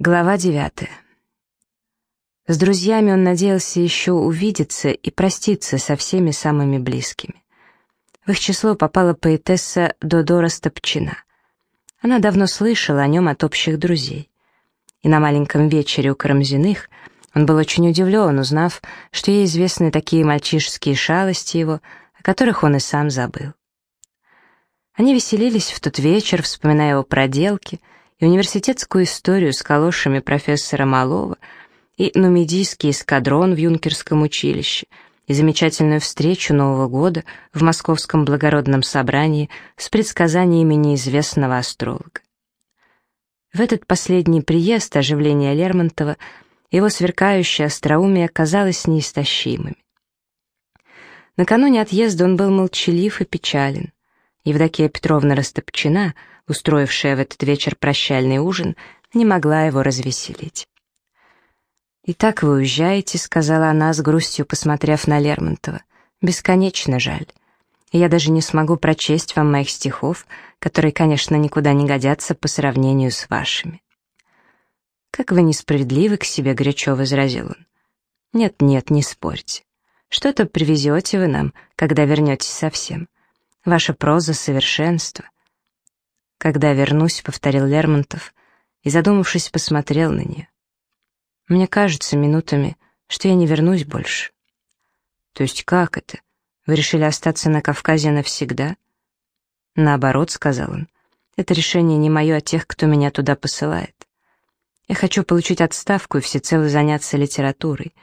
Глава девятая. С друзьями он надеялся еще увидеться и проститься со всеми самыми близкими. В их число попала поэтесса Додора Стопчина. Она давно слышала о нем от общих друзей. И на маленьком вечере у Карамзиных он был очень удивлен, узнав, что ей известны такие мальчишеские шалости его, о которых он и сам забыл. Они веселились в тот вечер, вспоминая его проделки — и университетскую историю с калошами профессора Малова, и нумидийский эскадрон в юнкерском училище, и замечательную встречу Нового года в Московском благородном собрании с предсказаниями неизвестного астролога. В этот последний приезд оживления Лермонтова его сверкающее остроумие оказалось неистощимыми. Накануне отъезда он был молчалив и печален. Евдокия Петровна Растопчина — устроившая в этот вечер прощальный ужин, не могла его развеселить. «Итак вы уезжаете», — сказала она с грустью, посмотрев на Лермонтова. «Бесконечно жаль. я даже не смогу прочесть вам моих стихов, которые, конечно, никуда не годятся по сравнению с вашими». «Как вы несправедливы к себе», — горячо возразил он. «Нет-нет, не спорьте. Что-то привезете вы нам, когда вернетесь совсем. Ваша проза — совершенство. «Когда вернусь», — повторил Лермонтов, и, задумавшись, посмотрел на нее. «Мне кажется минутами, что я не вернусь больше». «То есть как это? Вы решили остаться на Кавказе навсегда?» «Наоборот», — сказал он, — «это решение не мое, а тех, кто меня туда посылает. Я хочу получить отставку и всецело заняться литературой,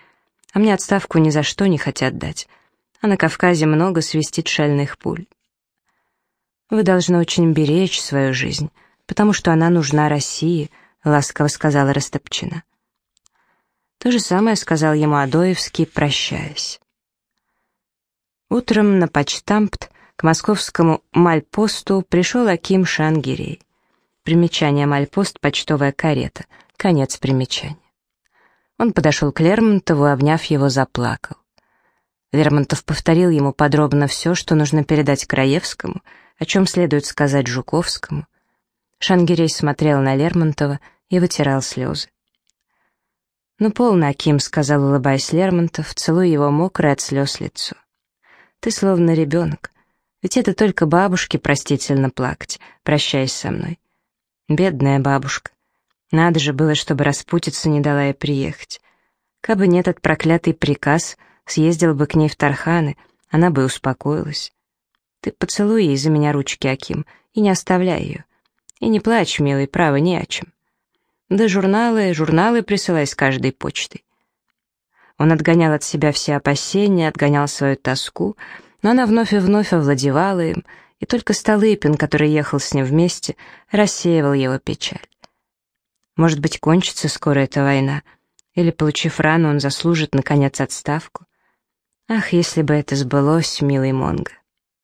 а мне отставку ни за что не хотят дать, а на Кавказе много свистит шальных пуль. «Вы должны очень беречь свою жизнь, потому что она нужна России», — ласково сказала Растопчина. То же самое сказал ему Адоевский, прощаясь. Утром на почтампт к московскому мальпосту пришел Аким Шангирей. Примечание мальпост — почтовая карета. Конец примечания. Он подошел к Лермонтову, обняв его, заплакал. Лермонтов повторил ему подробно все, что нужно передать Краевскому — о чем следует сказать Жуковскому. Шангирей смотрел на Лермонтова и вытирал слезы. «Ну, полно, Аким», — сказал, улыбаясь Лермонтов, целуя его мокрое от слез лицо. «Ты словно ребенок. Ведь это только бабушке простительно плакать, прощаясь со мной. Бедная бабушка. Надо же было, чтобы распутиться не дала ей приехать. Кабы не этот проклятый приказ, съездил бы к ней в Тарханы, она бы успокоилась. Ты поцелуй ей за меня ручки, Аким, и не оставляй ее. И не плачь, милый, право, не о чем. Да журналы, журналы присылай с каждой почтой. Он отгонял от себя все опасения, отгонял свою тоску, но она вновь и вновь овладевала им, и только Столыпин, который ехал с ним вместе, рассеивал его печаль. Может быть, кончится скоро эта война, или, получив рану, он заслужит, наконец, отставку. Ах, если бы это сбылось, милый Монго!